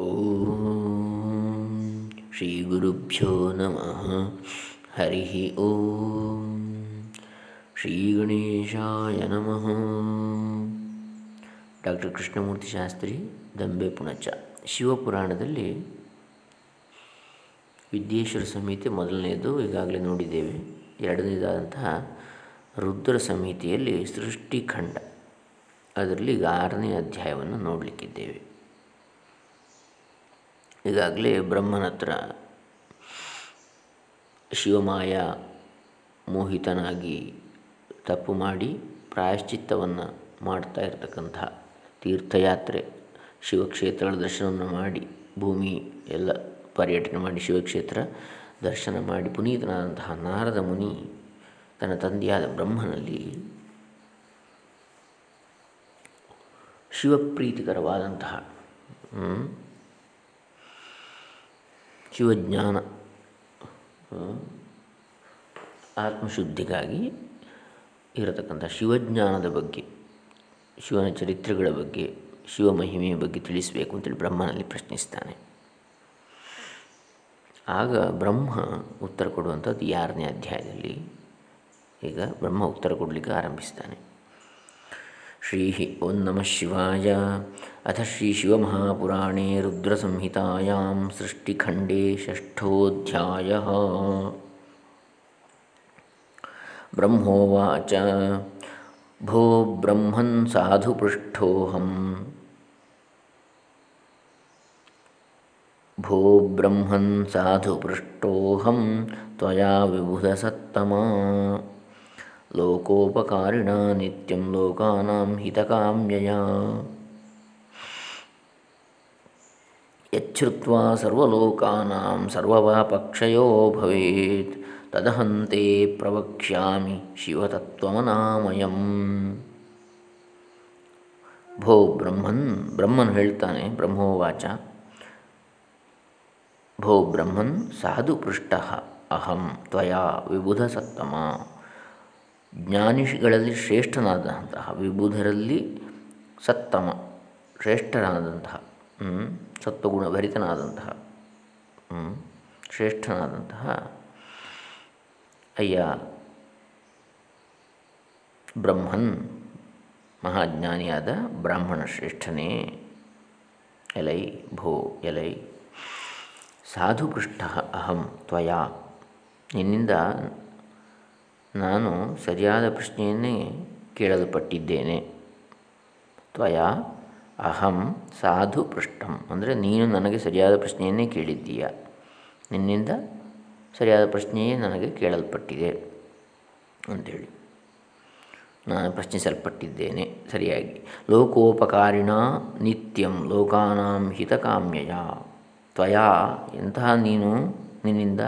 ಓಂ ಶ್ರೀ ಗುರುಭ್ಯೋ ನಮಃ ಹರಿ ಓಂ ಶ್ರೀ ಗಣೇಶಾಯ ನಮಃ ಡಾಕ್ಟರ್ ಕೃಷ್ಣಮೂರ್ತಿ ಶಾಸ್ತ್ರಿ ದಂಬೆ ಪುಣಚ ಶಿವಪುರಾಣದಲ್ಲಿ ವಿದ್ಯೇಶ್ವರ ಸಂಹಿತೆ ಮೊದಲನೆಯದು ಈಗಾಗಲೇ ನೋಡಿದ್ದೇವೆ. ಎರಡನೇದಾದಂತಹ ರುದ್ರ ಸಂಹಿತೆಯಲ್ಲಿ ಸೃಷ್ಟಿಖಂಡ. ಅದರಲ್ಲಿ ಈಗ ಆರನೇ ಅಧ್ಯಾಯವನ್ನು ನೋಡಲಿಕ್ಕಿದ್ದೇವೆ. ಈಗಾಗಲೇ ಬ್ರಹ್ಮನ ಹತ್ರ ಶಿವಮಾಯ ಮೋಹಿತನಾಗಿ ತಪ್ಪು ಮಾಡಿ ಪ್ರಾಯಶ್ಚಿತ್ತವನ್ನು ಮಾಡ್ತಾ ಇರತಕ್ಕಂತಹ ತೀರ್ಥಯಾತ್ರೆ ಶಿವಕ್ಷೇತ್ರಗಳ ದರ್ಶನವನ್ನು ಮಾಡಿ, ಭೂಮಿ ಎಲ್ಲ ಪರ್ಯಟನೆ ಮಾಡಿ ಶಿವಕ್ಷೇತ್ರ ದರ್ಶನ ಮಾಡಿ ಪುನೀತನಾದಂತಹ ನಾರದ ಮುನಿ ತನ್ನ ತಂದೆಯಾದ ಬ್ರಹ್ಮನಲ್ಲಿ ಶಿವಪ್ರೀತಿಕರವಾದಂತಹ ಶಿವಜ್ಞಾನ ಆತ್ಮಶುದ್ಧಿಗಾಗಿ ಇರತಕ್ಕಂಥ ಶಿವಜ್ಞಾನದ ಬಗ್ಗೆ, ಶಿವನ ಚರಿತ್ರೆಗಳ ಬಗ್ಗೆ, ಶಿವ ಮಹಿಮೆಯ ಬಗ್ಗೆ ತಿಳಿಸಬೇಕು ಅಂತೇಳಿ ಬ್ರಹ್ಮನಲ್ಲಿ ಪ್ರಶ್ನಿಸ್ತಾನೆ. ಆಗ ಬ್ರಹ್ಮ ಉತ್ತರ ಕೊಡುವಂಥದ್ದು ಯಾರನೇ ಅಧ್ಯಾಯದಲ್ಲಿ, ಈಗ ಬ್ರಹ್ಮ ಉತ್ತರ ಕೊಡಲಿಕ್ಕೆ ಆರಂಭಿಸ್ತಾನೆ. ಶ್ರೀ ಓಂ ನಮಃ ಶಿವಾಯ ಅಥ ಶ್ರೀ ಶಿವಮಹಾಪುರಾಣೇ ರುದ್ರಸಂಹಿತಾಯಾಂ ಸೃಷ್ಟಿಖಂಡೇ ಷಷ್ಠೋಧ್ಯಾಯ ಬ್ರಹ್ಮೋವಾಚ ಭೋ ಬ್ರಹ್ಮನ್ ಸಾಧು ಪೃಷ್ಠೋಹಂ ಭೋ ಬ್ರಹ್ಮನ್ ಸಾಧು ಪೃಷ್ಟೋಹಂ ತ್ವಯಾ ವಿಬುಧಸತ್ತಮಾ ಲೋಕೋಪಕಾರಿಣ ನಿತ್ಯಂ ಲೋಕಾನಾಂ ಹಿತಕಾಮ್ಯಯ ಯಚ್ಛ್ರುತ್ವಾ ಸರ್ವಲೋಕಾನಾಂ ಸರ್ವಪಾಪಕ್ಷಯೋ ಭವೇತ್ ತದಹಂತೆ ಪ್ರವಕ್ಷ್ಯಾಮಿ ಶಿವತತ್ವಮನಾಮಯಂ ಭೋ ಬ್ರಹ್ಮನ್ ಬ್ರಹ್ಮನ್ ಹೇಳ್ತಾನೆ ಬ್ರಹ್ಮೋವಾಚ ಭೋ ಬ್ರಹ್ಮನ್ ಸಾಧು ಪೃಷ್ಟ ಅಹಂ ತ್ವಯಾ ವಿಬುಧ ಸತ್ತಮ ಜ್ಞಾನಿಗಳಲ್ಲಿ ಶ್ರೇಷ್ಠನಾದಂತಹ, ವಿಬುಧರಲ್ಲಿ ಸತ್ತಮ, ಶ್ರೇಷ್ಠನಾದಂತಹ ಸತ್ವಗುಣ ಭರಿತನಾದಂತಹ ಶ್ರೇಷ್ಠನಾದಂತಹ ಅಯ್ಯ ಬ್ರಹ್ಮನ್, ಮಹಾಜ್ಞಾನಿಯಾದ ಬ್ರಾಹ್ಮಣ ಶ್ರೇಷ್ಠನೇ. ಎಲೈ ಭೋ, ಎಲೈ ಸಾಧು ಪೃಷ್ಠ ಅಹಂ ತ್ವಯಾ. ನಿನ್ನಿಂದ ನಾನು ಸರಿಯಾದ ಪ್ರಶ್ನೆಯನ್ನೇ ಕೇಳಲ್ಪಟ್ಟಿದ್ದೇನೆ. ತ್ವಯ ಅಹಂ ಸಾಧು ಪೃಷ್ಠಂ. ಅಂದರೆ ನೀನು ನನಗೆ ಸರಿಯಾದ ಪ್ರಶ್ನೆಯನ್ನೇ ಕೇಳಿದ್ದೀಯ? ನಿನ್ನಿಂದ ಸರಿಯಾದ ಪ್ರಶ್ನೆಯೇ ನನಗೆ ಕೇಳಲ್ಪಟ್ಟಿದೆ ಅಂಥೇಳಿ. ನಾನು ಪ್ರಶ್ನಿಸಲ್ಪಟ್ಟಿದ್ದೇನೆ ಸರಿಯಾಗಿ. ಲೋಕೋಪಕಾರಿಣ ನಿತ್ಯಂ ಲೋಕಾನಾಂ ಹಿತಕಾಮ್ಯಯ. ತ್ವಯಾ ಎಂತಹ ನೀನು ನಿನ್ನಿಂದ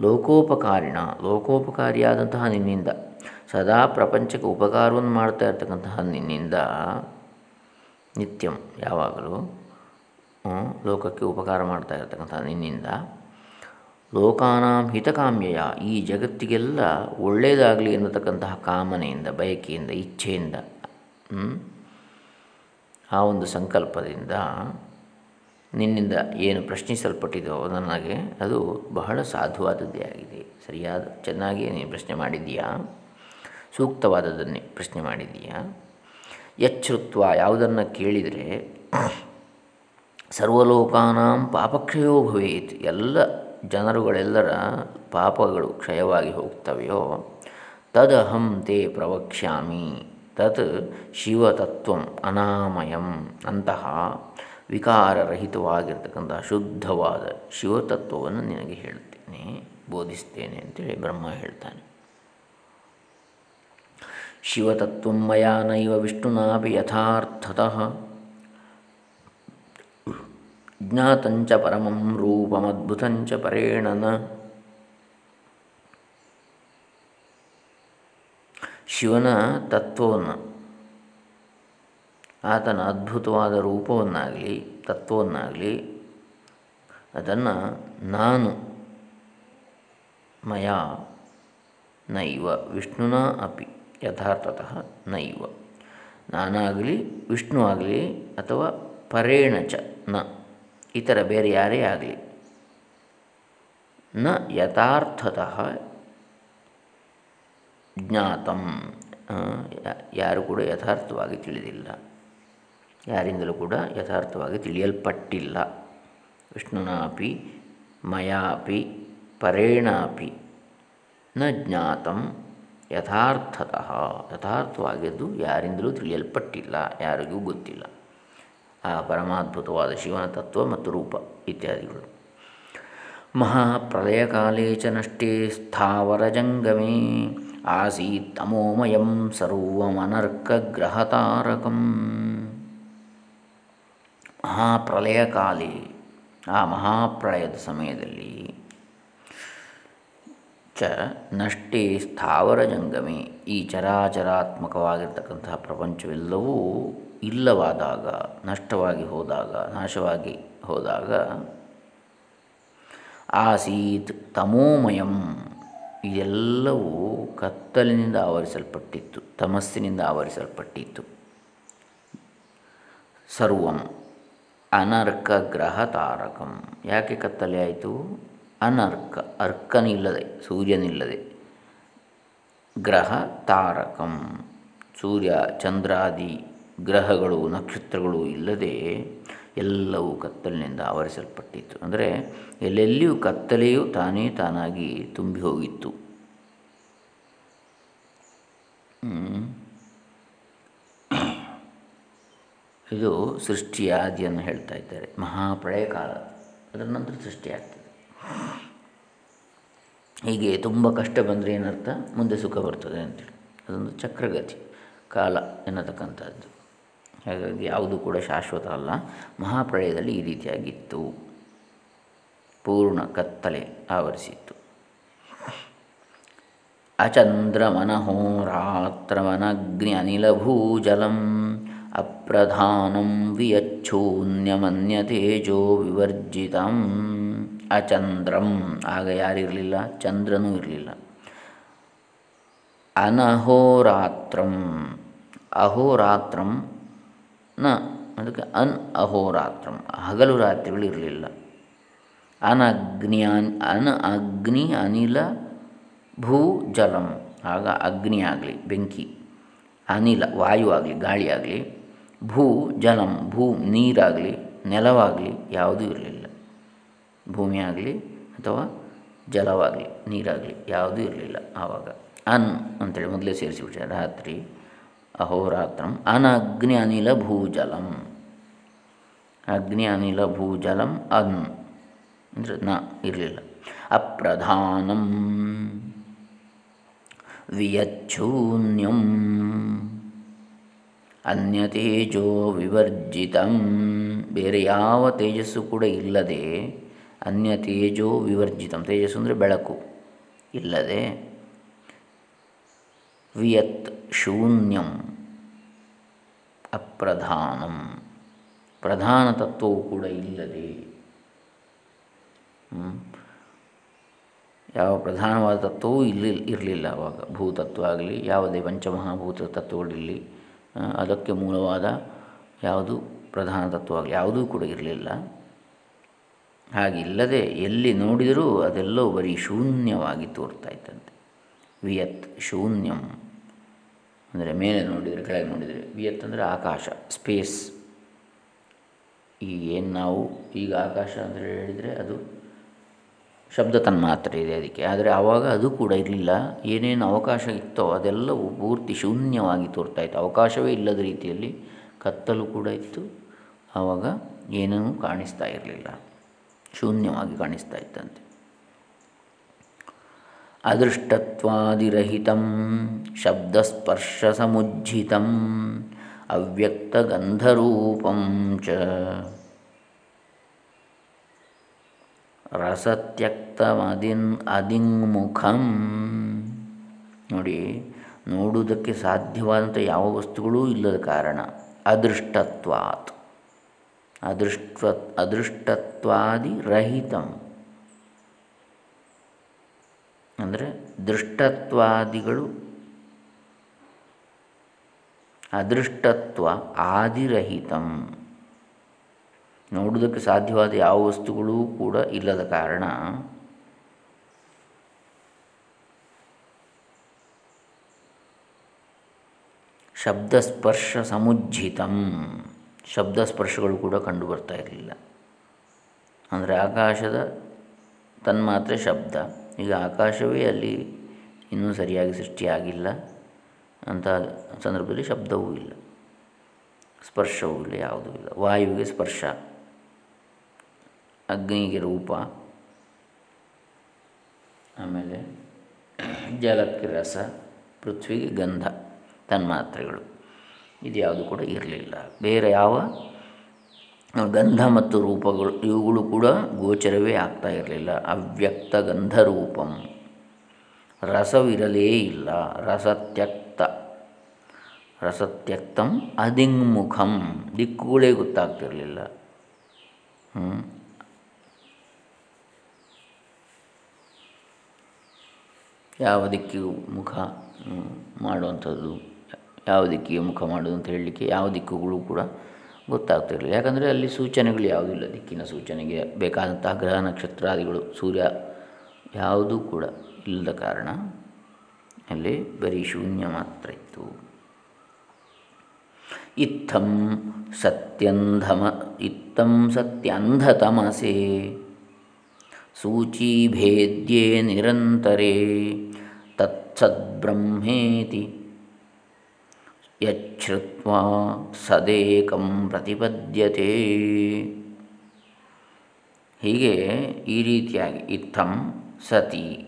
ಲೋಕೋಪಕಾರಿಣ, ಲೋಕೋಪಕಾರಿಯಾದಂತಹ ನಿನ್ನಿಂದ. ಸದಾ ಪ್ರಪಂಚಕ್ಕೆ ಉಪಕಾರವನ್ನು ಮಾಡ್ತಾ ಇರ್ತಕ್ಕಂತಹ ನಿನ್ನಿಂದ ನಿತ್ಯಂ ಯಾವಾಗಲೂ ಲೋಕಕ್ಕೆ ಉಪಕಾರ ಮಾಡ್ತಾ ಇರ್ತಕ್ಕಂತಹ ನಿನ್ನಿಂದ. ಲೋಕಾನಾಂ ಹಿತಕಾಮ್ಯಯ, ಈ ಜಗತ್ತಿಗೆಲ್ಲ ಒಳ್ಳೆಯದಾಗಲಿ ಎನ್ನತಕ್ಕಂತಹ ಕಾಮನೆಯಿಂದ, ಬಯಕೆಯಿಂದ, ಇಚ್ಛೆಯಿಂದ ಆ ಒಂದು ಸಂಕಲ್ಪದಿಂದ ನಿನ್ನಿಂದ ಏನು ಪ್ರಶ್ನಿಸಲ್ಪಟ್ಟಿದೋ ನನಗೆ ಅದು ಬಹಳ ಸಾಧುವಾದದ್ದೇ ಆಗಿದೆ. ಸರಿಯಾದ, ಚೆನ್ನಾಗಿ ನೀನು ಪ್ರಶ್ನೆ ಮಾಡಿದ್ದೀಯಾ? ಸೂಕ್ತವಾದದ್ದನ್ನೇ ಪ್ರಶ್ನೆ ಮಾಡಿದ್ದೀಯಾ? ಎಚ್ಚೃತ್ವ ಯಾವುದನ್ನು ಕೇಳಿದರೆ, ಸರ್ವಲೋಕಾನಾಂ ಪಾಪಕ್ಷಯೋ ಭವೇತ್, ಎಲ್ಲ ಜನರುಗಳೆಲ್ಲರ ಪಾಪಗಳು ಕ್ಷಯವಾಗಿ ಹೋಗ್ತವೆಯೋ? ತದಹಂ ತೇ ಪ್ರವಕ್ಷ್ಯಾಮಿ, ತತ್ ಶಿವತತ್ವ ಅನಾಮಯಂ ಅಂತಹ ವಿಕಾರರಹಿತವಾಗಿರ್ತಕ್ಕಂಥ ಶುದ್ಧವಾದ ಶಿವತತ್ವವನ್ನು ನಿನಗೆ ಹೇಳ್ತೇನೆ, ಬೋಧಿಸ್ತೇನೆ ಅಂತೇಳಿ ಬ್ರಹ್ಮ ಹೇಳ್ತಾನೆ. ಶಿವತತ್ವ ಮಯಾ ನೈವ ವಿಷ್ಣುನಾಪಿ ಯಥಾರ್ಥತಃ ಜ್ಞಾತಂಚ ಪರಮಂ ರೂಪಮದ್ಭುತಂಚ ಪರೇಣನ. ಶಿವನ ತತ್ವವನ್ನು ಆತನ ಅದ್ಭುತವಾದ ರೂಪವನ್ನಾಗಲಿ, ತತ್ವವನ್ನಾಗಲಿ ಅದನ್ನು ನಾನು, ಮಯ, ನೈವ, ವಿಷ್ಣುನ ಅಪಿ, ಯಥಾರ್ಥತಃ ನೈವ. ನಾನಾಗಲಿ, ವಿಷ್ಣು ಆಗಲಿ ಅಥವಾ ಪರೇಣ ಚ, ನ, ಇತರ ಬೇರೆ ಯಾರೇ ಆಗಲಿ, ನ ಯಥಾರ್ಥತಃ ಜ್ಞಾತಂ ಯಾರು ಕೂಡ ಯಥಾರ್ಥವಾಗಿ ತಿಳಿದಿಲ್ಲ. ಯಾರಿಂದಲೂ ಕೂಡ ಯಥಾರ್ಥವಾಗಿ ತಿಳಿಯಲ್ಪಟ್ಟಿಲ್ಲ. ವಿಷ್ಣುನಾಪಿ, ಮಯಾಪಿ, ಪರೇಣಾಪಿ, ನ ಜ್ಞಾತಂ ಯಥಾರ್ಥತಃ. ಯಥಾರ್ಥವಾಗಿದ್ದು ಯಾರಿಂದಲೂ ತಿಳಿಯಲ್ಪಟ್ಟಿಲ್ಲ, ಯಾರಿಗೂ ಗೊತ್ತಿಲ್ಲ. ಆ ಪರಮಾದ್ಭುತವಾದ ಶಿವನ ತತ್ವ ಮತ್ತು ರೂಪ ಇತ್ಯಾದಿಗಳು. ಮಹಾಪ್ರಲಯಕಾಲೇ ಚ ನಷ್ಟೇ ಸ್ಥಾವರಜಂಗಮೇ ಆಸೀತ್ ತಮೋಮಯಂ ಸರ್ವಮನರ್ಕಗ್ರಹತಾರಕಂ. ಮಹಾಪ್ರಳಯ ಕಾಲೇ ಆ ಮಹಾಪ್ರಳಯದ ಸಮಯದಲ್ಲಿ ಚ ನಷ್ಟೇ ಸ್ಥಾವರ ಜಂಗಮಿ ಈ ಚರಾಚರಾತ್ಮಕವಾಗಿರ್ತಕ್ಕಂತಹ ಪ್ರಪಂಚವೆಲ್ಲವೂ ಇಲ್ಲವಾದಾಗ, ನಷ್ಟವಾಗಿ ಹೋದಾಗ, ನಾಶವಾಗಿ ಹೋದಾಗ ಆಸೀತ್ ತಮೋಮಯಂ ಇದೆಲ್ಲವೂ ಕತ್ತಲಿನಿಂದ ಆವರಿಸಲ್ಪಟ್ಟಿತ್ತು, ತಮಸ್ಸಿನಿಂದ ಆವರಿಸಲ್ಪಟ್ಟಿತ್ತು. ಸರ್ವಂ ಅನರ್ಕ ಗ್ರಹ ತಾರಕಂ. ಯಾಕೆ ಕತ್ತಲೆ ಆಯಿತು? ಅನರ್ಕ, ಅರ್ಕನಿಲ್ಲದೆ, ಸೂರ್ಯನಿಲ್ಲದೆ. ಗ್ರಹ ತಾರಕಂ. ಸೂರ್ಯ, ಚಂದ್ರಾದಿ ಗ್ರಹಗಳು, ನಕ್ಷತ್ರಗಳು ಇಲ್ಲದೆ ಎಲ್ಲವೂ ಕತ್ತಲಿನಿಂದ ಆವರಿಸಲ್ಪಟ್ಟಿತ್ತು. ಅಂದರೆ ಎಲ್ಲೆಲ್ಲಿಯೂ ಕತ್ತಲೆಯು ತಾನೇ ತಾನಾಗಿ ತುಂಬಿ ಹೋಗಿತ್ತು. ಇದು ಸೃಷ್ಟಿಯ ಆದಿಯನ್ನು ಹೇಳ್ತಾ ಇದ್ದಾರೆ. ಮಹಾಪ್ರಳಯ ಕಾಲ ಅದರ ನಂತರ ಸೃಷ್ಟಿಯಾಗ್ತದೆ ಹೀಗೆ ತುಂಬ ಕಷ್ಟ ಬಂದರೆ ಏನರ್ಥ? ಮುಂದೆ ಸುಖ ಬರ್ತದೆ ಅಂತೇಳಿ. ಅದೊಂದು ಚಕ್ರಗತಿ, ಕಾಲ ಎನ್ನತಕ್ಕಂಥದ್ದು. ಹಾಗಾಗಿ ಯಾವುದು ಕೂಡ ಶಾಶ್ವತ ಅಲ್ಲ. ಮಹಾಪ್ರಳಯದಲ್ಲಿ ಈ ರೀತಿಯಾಗಿತ್ತು. ಪೂರ್ಣ ಕತ್ತಲೆ ಆವರಿಸಿತ್ತು. ಅಚಂದ್ರಮನಹೋರಾತ್ರವನಗ್ನಿ ಅನಿಲಭೂಜಲಂ ಅಪ್ರಧಾನಂ ವಿಯಚ್ಛೂನ್ಯಮನ್ಯತೇಜೋ ವಿವರ್ಜಿತಂ ಅಚಂದ್ರಂ. ಆಗ ಯಾರಿರಲಿಲ್ಲ? ಚಂದ್ರನೂ ಇರಲಿಲ್ಲ. ಅನಹೋರಾತ್ರಂ. ಅಹೋರಾತ್ರಂ ನ, ಅದಕ್ಕೆ ಅನ್ ಅಹೋರಾತ್ರಂ. ಹಗಲು ರಾತ್ರಿಗಳು ಇರಲಿಲ್ಲ. ಅನಗ್ನಿ ಅನ್ ಅಗ್ನಿ ಅನಿಲ ಭೂ ಜಲಂ. ಆಗ ಅಗ್ನಿ ಆಗಲಿ, ಬೆಂಕಿ. ಅನಿಲ, ವಾಯು ಆಗಲಿ, ಗಾಳಿ ಆಗಲಿ. ಭೂ ಜಲಂ, ಭೂ ನೀರಾಗಲಿ, ನೆಲವಾಗಲಿ ಯಾವುದೂ ಇರಲಿಲ್ಲ. ಭೂಮಿ ಆಗಲಿ ಅಥವಾ ಜಲವಾಗಲಿ, ನೀರಾಗಲಿ ಯಾವುದೂ ಇರಲಿಲ್ಲ ಆವಾಗ. ಅನ್ ಅಂತೇಳಿ ಮೊದಲೇ ಸೇರಿಸಿಬಿಟ್ಟೆ ರಾತ್ರಿ, ಅಹೋರಾತ್ರಂ, ಅನಗ್ನಿ ಅನಿಲ ಭೂಜಲಂ ಅಗ್ನಿ ಅನಿಲ ಭೂಜಲಂ ಅನ್ ಅಂದರೆ ನ ಇರಲಿಲ್ಲ. ಅಪ್ರಧಾನಂ ವಿಯಚ್ಛೂನ್ಯಂ ಅನ್ಯತೇಜೋ ವಿವರ್ಜಿತಂ. ಬೇರೆ ಯಾವ ತೇಜಸ್ಸು ಕೂಡ ಇಲ್ಲದೆ ಅನ್ಯ ತೇಜೋ ವಿವರ್ಜಿತಂ. ತೇಜಸ್ಸು ಅಂದರೆ ಬೆಳಕು. ಇಲ್ಲದೆ, ವಿಯತ್ ಶೂನ್ಯಂ ಅಪ್ರಧಾನಂ. ಪ್ರಧಾನ ತತ್ವವು ಕೂಡ ಇಲ್ಲದೆ ಯಾವ ಪ್ರಧಾನವಾದ ತತ್ವವೂ ಇಲ್ಲಿ ಇರಲಿಲ್ಲ ಅವಾಗ. ಭೂತತ್ವ ಆಗಲಿ ಯಾವುದೇ ಪಂಚಮಹಾಭೂತ ತತ್ವಗಳಿರಲಿ ಅದಕ್ಕೆ ಮೂಲವಾದ ಯಾವುದು ಪ್ರಧಾನ ತತ್ವ, ಯಾವುದೂ ಕೂಡ ಇರಲಿಲ್ಲ. ಹಾಗಿಲ್ಲದೆ ಎಲ್ಲಿ ನೋಡಿದರೂ ಅದೆಲ್ಲೋ ಬರೀ ಶೂನ್ಯವಾಗಿ ತೋರ್ತಾ ಇತ್ತಂತೆ ವಿಯತ್ ಶೂನ್ಯಂ. ಅಂದರೆ ಮೇಲೆ ನೋಡಿದರೆ, ಕೆಳಗೆ ನೋಡಿದರೆ, ವಿಯತ್ ಅಂದರೆ ಆಕಾಶ, ಸ್ಪೇಸ್. ಈ ಏನು ನಾವು ಈಗ ಆಕಾಶ ಅಂದರೆ ಹೇಳಿದರೆ ಅದು ಶಬ್ದ ತನ್ಮಾತ್ರ ಇದೆ ಅದಕ್ಕೆ. ಆದರೆ ಆವಾಗ ಅದು ಕೂಡ ಇರಲಿಲ್ಲ. ಏನೇನು ಅವಕಾಶ ಇತ್ತೋ ಅದೆಲ್ಲವೂ ಪೂರ್ತಿ ಶೂನ್ಯವಾಗಿ ತೋರ್ತಾ ಇತ್ತು. ಅವಕಾಶವೇ ಇಲ್ಲದ ರೀತಿಯಲ್ಲಿ ಕತ್ತಲು ಕೂಡ ಇತ್ತು. ಆವಾಗ ಏನೂ ಕಾಣಿಸ್ತಾ ಇರಲಿಲ್ಲ. ಶೂನ್ಯವಾಗಿ ಕಾಣಿಸ್ತಾ ಇತ್ತಂತೆ. ಅದೃಷ್ಟತ್ವಾದಿರಹಿತ, ಶಬ್ದಸ್ಪರ್ಶ ಸಮುಜ್ಜಿತ ಅವ್ಯಕ್ತಗಂಧರೂಪಂ ಚ ರಸತ್ಯಕ್ತಮದಿನ್ ಅದಿಂಗ್ಮುಖಂ ನೋಡಿ, ನೋಡುವುದಕ್ಕೆ ಸಾಧ್ಯವಾದಂಥ ಯಾವ ವಸ್ತುಗಳೂ ಇಲ್ಲದ ಕಾರಣ, ಅದೃಷ್ಟತ್ವಾತ್. ಅದೃಷ್ಟ, ಅದೃಷ್ಟತ್ವಾದಿ ರಹಿತಂ. ಅಂದರೆ ದೃಷ್ಟತ್ವಾದಿಗಳು, ಅದೃಷ್ಟತ್ವ ಆದಿರಹಿತಂ. ನೋಡುವುದಕ್ಕೆ ಸಾಧ್ಯವಾದ ಯಾವ ವಸ್ತುಗಳೂ ಕೂಡ ಇಲ್ಲದ ಕಾರಣ ಶಬ್ದಸ್ಪರ್ಶ ಸಮುಜ್ಜಿತಂ. ಶಬ್ದಸ್ಪರ್ಶಗಳು ಕೂಡ ಕಂಡು ಬರ್ತಾ ಇರಲಿಲ್ಲ. ಅಂದರೆ ಆಕಾಶದ ತನ್ಮಾತ್ರೆ ಶಬ್ದ. ಈಗ ಆಕಾಶವೇ ಅಲ್ಲಿ ಇನ್ನೂ ಸರಿಯಾಗಿ ಸೃಷ್ಟಿಯಾಗಿಲ್ಲ. ಅಂತ ಸಂದರ್ಭದಲ್ಲಿ ಶಬ್ದವೂ ಇಲ್ಲ. ಸ್ಪರ್ಶವೂ ಇಲ್ಲ, ಯಾವುದೂ ಇಲ್ಲ. ವಾಯುವಿಗೆ ಸ್ಪರ್ಶ. ಅಗ್ನಿಗೆ ರೂಪ, ಆಮೇಲೆ ಜಲಕ್ಕೆ ರಸ, ಪೃಥ್ವಿಗೆ ಗಂಧ, ತನ್ಮಾತ್ರೆಗಳು. ಇದು ಯಾವುದು ಕೂಡ ಇರಲಿಲ್ಲ. ಬೇರೆ ಯಾವ? ಗಂಧ ಮತ್ತು ರೂಪಗಳು, ಇವುಗಳು ಕೂಡ ಗೋಚರವೇ ಆಗ್ತಾ ಇರಲಿಲ್ಲ. ಅವ್ಯಕ್ತ ಗಂಧರೂಪಂ. ರಸವಿರಲೇ ಇಲ್ಲ. ರಸತ್ಯಕ್ತ. ರಸತ್ಯಕ್ತಂ ಅದಿಂಗ್ಮುಖಂ. ದಿಕ್ಕುಗಳೇ ಗೊತ್ತಾಗ್ತಿರಲಿಲ್ಲ. ಯಾವ ದಿಕ್ಕಿಗೂ ಮುಖ ಮಾಡುವಂಥದ್ದು, ಯಾವ ದಿಕ್ಕಿಗೆ ಮುಖ ಮಾಡೋದು ಅಂತ ಹೇಳಲಿಕ್ಕೆ ಯಾವ ದಿಕ್ಕುಗಳು ಕೂಡ ಗೊತ್ತಾಗ್ತಿರಲಿಲ್ಲ. ಯಾಕಂದರೆ ಅಲ್ಲಿ ಸೂಚನೆಗಳು ಯಾವುದಿಲ್ಲ ದಿಕ್ಕಿನ ಸೂಚನೆಗೆ ಬೇಕಾದಂತಹ ಗ್ರಹ, ನಕ್ಷತ್ರಾದಿಗಳು, ಸೂರ್ಯ ಯಾವುದೂ ಕೂಡ ಇಲ್ಲದ ಕಾರಣ ಅಲ್ಲಿ ಬರೀ ಶೂನ್ಯ ಮಾತ್ರ ಇತ್ತು. ಇತ್ತಂ ಸತ್ಯಂಧಮ, ಇತ್ತಂ ಸತ್ಯಂಧತಮಸೆ, ಸೂಚೀಭೇದ್ಯೆ ನಿರಂತರೇ. ತತ್ಸದ್ಬ್ರಹ್ಮೇತಿ ಯಚ್ಛ್ರುತ್ವಾ ಸದೇಕಂ ಪ್ರತಿಪದ್ಯತೆ ಹೀಗೆ ಈ ರೀತಿಯಾಗಿ ಇತ್ತಂ ಸತಿ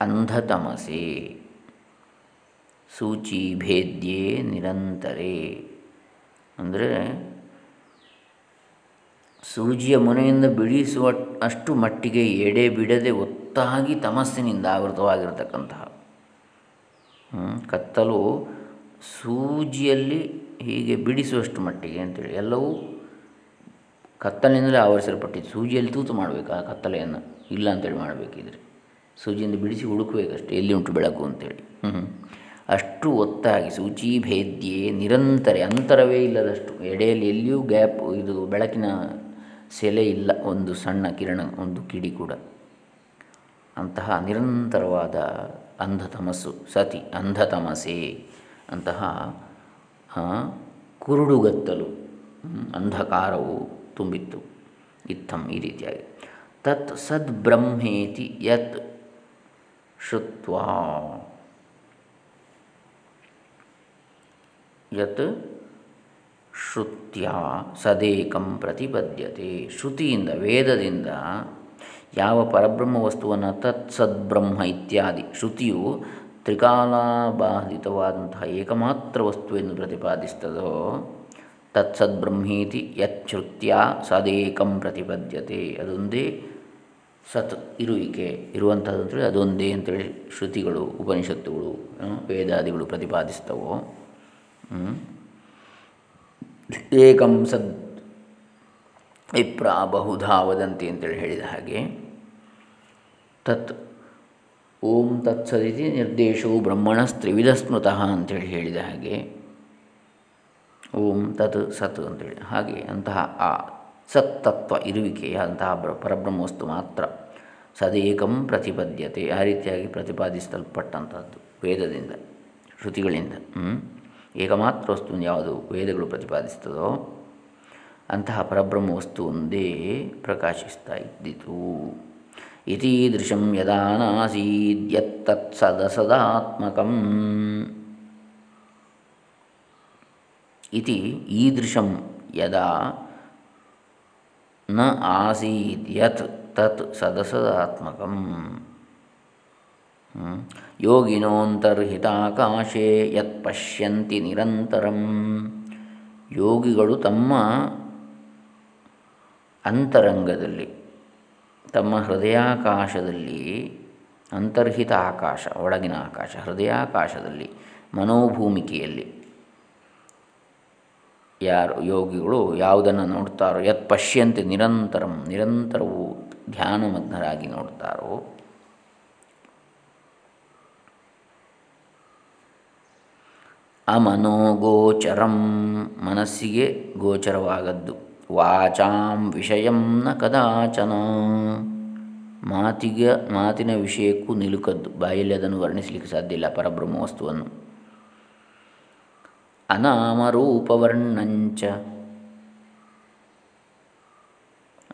ಅಂಧತಮಸೆ ಸೂಚಿಭೇದ್ಯೆ ನಿರಂತರೇ. ಅಂದರೆ ಸೂಜಿಯ ಮನೆಯಿಂದ ಬಿಡಿಸುವ ಅಷ್ಟು ಮಟ್ಟಿಗೆ ಎಡೆ ಬಿಡದೆ ಒತ್ತಾಗಿ ತಮಸ್ಸಿನಿಂದ ಆವೃತವಾಗಿರತಕ್ಕಂತಹ ಕತ್ತಲು ಸೂಜಿಯಲ್ಲಿ ಹೀಗೆ ಬಿಡಿಸುವಷ್ಟು ಮಟ್ಟಿಗೆ ಅಂತೇಳಿ. ಎಲ್ಲವೂ ಕತ್ತಲಿನಿಂದಲೇ ಆವರಿಸಲ್ಪಟ್ಟಿದ್ದು ಸೂಜಿಯಲ್ಲಿ ತೂತು ಮಾಡಬೇಕು ಆ ಕತ್ತಲೆಯನ್ನು. ಇಲ್ಲ ಅಂತೇಳಿ ಮಾಡಬೇಕಿದ್ರೆ. ಸೂಜಿಯಿಂದ ಬಿಡಿಸಿ ಹುಡುಕಬೇಕಷ್ಟೇ. ಎಲ್ಲಿ ಉಂಟು ಬೆಳಕು ಅಂತೇಳಿ. ಹ್ಞೂ ಅಷ್ಟು ಒತ್ತಾಗಿ ಸೂಚಿ ಭೇದ್ಯೆ ನಿರಂತರ ಅಂತರವೇ ಇಲ್ಲದಷ್ಟು ಎಡೆಯಲ್ಲಿ ಎಲ್ಲಿಯೂ ಗ್ಯಾಪ್, ಇದು ಬೆಳಕಿನ ಸೆಲೆ ಇಲ್ಲ. ಒಂದು ಸಣ್ಣ ಕಿರಣ, ಒಂದು ಕಿಡಿ ಕೂಡ. ಅಂತಹ ನಿರಂತರವಾದ ಅಂಧತಮಸ್ಸು, ಸತಿ ಅಂಧತಮಸೆ ಅಂತಹ ಕುರುಡುಗತ್ತಲು ಅಂಧಕಾರವು ತುಂಬಿತ್ತು. ಇತ್ತಂ ಈ ರೀತಿಯಾಗಿ. ತತ್ ಸದ್ಬ್ರಹ್ಮೇತಿ ಯತ್ ಶುತ್ವ ಯತ್ ಶ್ರುತ್ಯ ಸದೇಕಂ ಪ್ರತಿಪದ್ಯತೆ. ಶ್ರುತಿಯಿಂದ, ವೇದದಿಂದ ಯಾವ ಪರಬ್ರಹ್ಮ ವಸ್ತುವನ್ನು ತತ್ ಸದ್ಬ್ರಹ್ಮ ಇತ್ಯಾದಿ ಶ್ರುತಿಯು ತ್ರಿಕಾಲಾಬಾಧಿತವಾದಂತಹ ಏಕಮಾತ್ರ ವಸ್ತುವೆಂದು ಪ್ರತಿಪಾದಿಸ್ತದೋ, ತತ್ಸದ್ಬ್ರಹ್ಮೀತಿ ಯಚ್ಛೃತ್ಯ ಸದೇಕಂ ಪ್ರತಿಪದ್ಯತೆ. ಅದೊಂದೇ ಸತ್ ಇರುವಿಕೆ ಇರುವಂಥದ್ದು ಅಂತೇಳಿ ಅದೊಂದೇ ಅಂತೇಳಿ ಶ್ರುತಿಗಳು, ಉಪನಿಷತ್ತುಗಳು ವೇದಾದಿಗಳು ಪ್ರತಿಪಾದಿಸ್ತವೋ ಏಕಂ ಸದ್ ವಿಪ್ರ ಬಹುಧಾ ವದಂತಿ ಅಂತೇಳಿ ಹೇಳಿದ ಹಾಗೆ. ತತ್ ಓಂ ತತ್ಸದಿತಿ ನಿರ್ದೇಶವು ಬ್ರಹ್ಮಣಸ್ತ್ರಿವಿಧ ಸ್ಮೃತಃ ಅಂತೇಳಿ ಹೇಳಿದ ಹಾಗೆ, ಓಂ ತತ್ ಸತ್ ಅಂತೇಳಿ ಹಾಗೆ ಅಂತಹ ಆ ಸತ್ತತ್ವ ಇರುವಿಕೆಯ ಅಂತಹ ಪರಬ್ರಹ್ಮ ವಸ್ತು ಮಾತ್ರ ಸದೇಕಂ ಪ್ರತಿಪದ್ಯತೆ, ಆ ರೀತಿಯಾಗಿ ಪ್ರತಿಪಾದಿಸಲ್ಪಟ್ಟಂಥದ್ದು ವೇದದಿಂದ, ಶ್ರುತಿಗಳಿಂದ ಏಕಮಾತ್ರ ವಸ್ತುವನ್ನು ಯಾವುದು ವೇದಗಳು ಪ್ರತಿಪಾದಿಸ್ತದೋ ಅಂತಹ ಪರಬ್ರಹ್ಮ ವಸ್ತು ಒಂದೇ ಪ್ರಕಾಶಿಸ್ತಾ ಇದ್ದಿತು. ಇತೀದೃಶಂ ಯದಾ ನಾಸೀದ್ಯತ್ತತ್ಸದಸದಾತ್ಮಕಂ ಇತಿ ಈದೃಶಂ ಯದಾ ನ ಆಸೀದ್ಯತ್ ತತ್ ಸದಸದಾತ್ಮಕಂ ಯೋಗಿನೋಂತರ್ಹಿತಾಕಾಶೇ ಯತ್ ಪಶ್ಯಂತಿ ನಿರಂತರಂ ಯೋಗಿಗಳು ತಮ್ಮ ಅಂತರಂಗದಲ್ಲಿ ತಮ್ಮ ಹೃದಯಾಕಾಶದಲ್ಲಿ, ಅಂತರ್ಹಿತ ಆಕಾಶ, ಒಳಗಿನ ಆಕಾಶ, ಹೃದಯಾಕಾಶದಲ್ಲಿ, ಮನೋಭೂಮಿಕೆಯಲ್ಲಿ ಯಾರು ಯೋಗಿಗಳು ಯಾವುದನ್ನು ನೋಡ್ತಾರೋ, ಯತ್ ಪಶ್ಯಂತೆ ನಿರಂತರಂ, ನಿರಂತರವೂ ಧ್ಯಾನಮಗ್ನರಾಗಿ ನೋಡ್ತಾರೋ ಅಮನೋಗೋಚರಂ ಮನಸ್ಸಿಗೆ ಗೋಚರವಾಗದ್ದು. ವಾಚಾಂ ವಿಷಯಂ ನ ಕದಾಚನ. ಮಾತಿಗೆ, ಮಾತಿನ ವಿಷಯಕ್ಕೂ ನಿಲುಕದ್ದು. ಬಾಯಲ್ಲಿ ಅದನ್ನು ವರ್ಣಿಸಲಿಕ್ಕೆ ಸಾಧ್ಯ ಇಲ್ಲ. ಪರಬ್ರಹ್ಮ ವಸ್ತುವನ್ನು. ಅನಾಮರೂಪವರ್ಣಂಚ.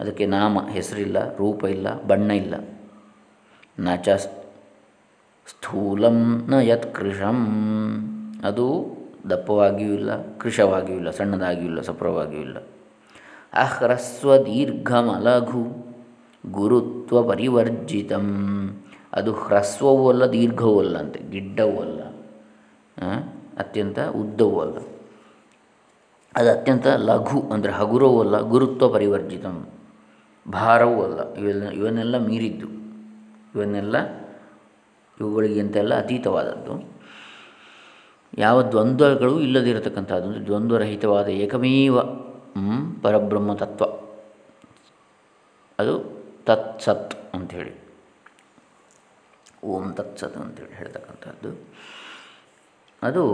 ಅದಕ್ಕೆ ನಾಮ, ಹೆಸರಿಲ್ಲ, ರೂಪ ಇಲ್ಲ, ಬಣ್ಣ ಇಲ್ಲ. ನ ಚ ಸ್ಥೂಲಂ ನ ಯತ್ ಕೃಶಂ ಅದು ದಪ್ಪವಾಗಿಯೂ ಇಲ್ಲ ಕೃಶವಾಗಿಯೂ ಇಲ್ಲ, ಸಣ್ಣದಾಗಿಯೂ ಇಲ್ಲ, ಸಪ್ರವಾಗಿಯೂ ಇಲ್ಲ. ಅಹ್ರಸ್ವ ದೀರ್ಘಮಲಘು ಗುರುತ್ವ ಪರಿವರ್ಜಿತಂ. ಅದು ಹ್ರಸ್ವವೂ ಅಲ್ಲ, ದೀರ್ಘವೂ ಅಲ್ಲ ಅಂತೆ. ಗಿಡ್ಡವೂ ಅಲ್ಲ. ಅತ್ಯಂತ ಉದ್ದವೂ ಅಲ್ಲ. ಅದು ಅತ್ಯಂತ ಲಘು ಅಂದರೆ ಹಗುರವೂ ಅಲ್ಲ, ಗುರುತ್ವ ಪರಿವರ್ಜಿತಂ. ಭಾರವೂ ಅಲ್ಲ. ಇವೆಲ್ಲ, ಇವನ್ನೆಲ್ಲ ಮೀರಿದ್ದು. ಇವನ್ನೆಲ್ಲ ಇವುಗಳಿಗಿಂತೆಲ್ಲ ಅತೀತವಾದದ್ದು. ಯಾವ ದ್ವಂದ್ವಗಳು ಇಲ್ಲದಿರತಕ್ಕಂಥದ್ದು. ಅಂದರೆ ದ್ವಂದ್ವರಹಿತವಾದ ಏಕಮೇವ ಪರಬ್ರಹ್ಮ ತತ್ವ ಅದು ತತ್ಸತ್ ಅಂಥೇಳಿ. ಓಂ ತತ್ಸತ್ ಅಂತೇಳಿ ಹೇಳ್ತಕ್ಕಂಥದ್ದು. ಅದು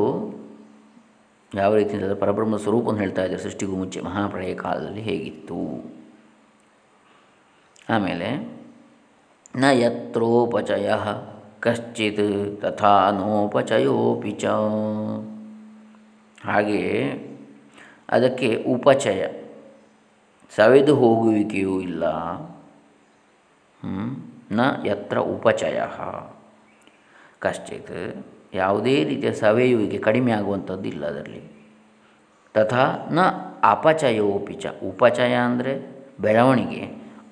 ಯಾವ ರೀತಿ ಅಂದರೆ ಪರಬ್ರಹ್ಮ ಅಂತ ಹೇಳ್ತಾ ಇದ್ದಾರೆ ಸೃಷ್ಟಿಗೂ ಮುಂಚೆ ಮಹಾಪ್ರಳಯ ಕಾಲದಲ್ಲಿ ಹೇಗಿತ್ತು. ಆಮೇಲೆ ನ ಯತ್ರೋಪಚಯ ಕಶ್ಚಿತ್ ತಥಾ ನೋಪಚಯೋಪಿ ಚ. ಹಾಗೆಯೇ ಅದಕ್ಕೆ ಉಪಚಯ. ಸವೆದು ಹೋಗುವಿಕೆಯೂ ಇಲ್ಲ. ನ ಯತ್ರ ಉಪಚಯ. ಕಶ್ಚಿತ್, ಯಾವುದೇ ರೀತಿಯ ಸವೆಯುವಿಕೆ ಕಡಿಮೆ ಆಗುವಂಥದ್ದು ಇಲ್ಲ ಅದರಲ್ಲಿ. ತಥಾ ನ ಅಪಚಯೋಪಿಚ ಉಪಚಯ ಅಂದರೆ ಬೆಳವಣಿಗೆ.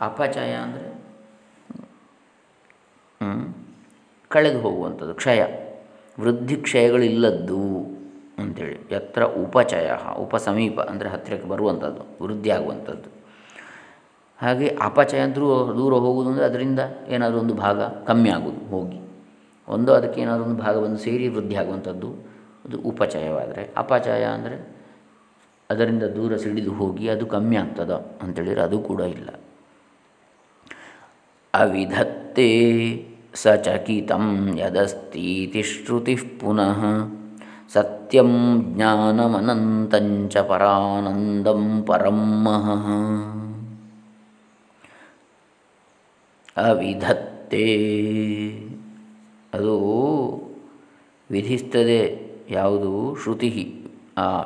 ಅಪಚಯ ಅಂದರೆ ಕಳೆದು ಹೋಗುವಂಥದ್ದು, ಕ್ಷಯ. ವೃದ್ಧಿ ಕ್ಷಯಗಳಿಲ್ಲದ್ದು. ಅಂಥೇಳಿ ಯತ್ರ ಉಪಚಯ ಉಪ ಸಮೀಪ ಅಂದರೆ ಹತ್ತಿರಕ್ಕೆ ಬರುವಂಥದ್ದು ವೃದ್ಧಿ ಆಗುವಂಥದ್ದು ಹಾಗೆ ಅಪಚಯ ಅಂದರೂ ದೂರ ಹೋಗುವುದು ಅಂದರೆ ಅದರಿಂದ ಏನಾದರೂ ಒಂದು ಭಾಗ ಕಮ್ಮಿ ಆಗುವುದು, ಹೋಗಿ. ಒಂದು ಅದಕ್ಕೆ ಏನಾದರೂ ಒಂದು ಭಾಗ ಬಂದು ಸೇರಿ ವೃದ್ಧಿ ಆಗುವಂಥದ್ದು ಅದು ಉಪಚಯವಾದರೆ. ಅಪಚಯ ಅಂದರೆ ಅದರಿಂದ ದೂರ ಸಿಡಿದು ಹೋಗಿ ಅದು ಕಮ್ಮಿ ಆಗ್ತದ ಅಂತೇಳಿದರೆ ಅದು ಕೂಡ ಇಲ್ಲ. ಅವಿಧತ್ತೆ ಸಚಕಿತಂ ಯದಸ್ತೀತಿ ಶ್ರುತಿ ಪುನಃ. ಸತ್ಯಂ ಜ್ಞಾನಮನಂತಂಚ ಪರಾನಂದಂ ಪರಮಃ ಅವಿಧತ್ತೆ. ಅದು ವಿಧಿಸ್ತದೆ ಯಾವುದು? ಶ್ರುತಿ ಆ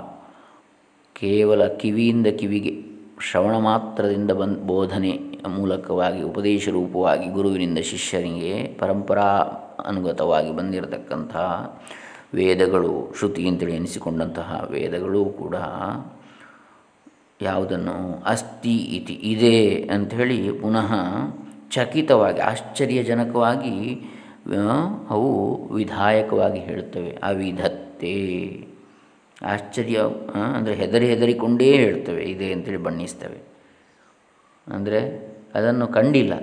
ಕೇವಲ ಕಿವಿಯಿಂದ ಕಿವಿಗೆ, ಶ್ರವಣ ಮಾತ್ರದಿಂದ ಬಂದ ಬೋಧನೆ ಮೂಲಕವಾಗಿ, ಉಪದೇಶ ರೂಪವಾಗಿ ಗುರುವಿನಿಂದ ಶಿಷ್ಯನಿಗೆ ಪರಂಪರಾ ಅನುಗತವಾಗಿ ಬಂದಿರತಕ್ಕಂತಹ ವೇದಗಳು, ಶ್ರುತಿ ಅಂತೇಳಿ ಎನಿಸಿಕೊಂಡಂತಹ ವೇದಗಳು ಕೂಡ ಯಾವುದನ್ನು ಅಸ್ತಿ ಇತಿ ಇದೆ ಅಂಥೇಳಿ ಪುನಃ ಚಕಿತವಾಗಿ, ಆಶ್ಚರ್ಯಜನಕವಾಗಿ ಅವು ವಿಧಾಯಕವಾಗಿ ಹೇಳ್ತವೆ ಅವಿಧತ್ತೆ. ಆಶ್ಚರ್ಯ ಅಂದರೆ ಹೆದರಿ ಹೆದರಿಕೊಂಡೇ ಹೇಳ್ತವೆ ಇದೆ ಅಂತೇಳಿ ಬಣ್ಣಿಸ್ತವೆ. ಅಂದರೆ ಅದನ್ನು ಕಂಡಿಲ್ಲ.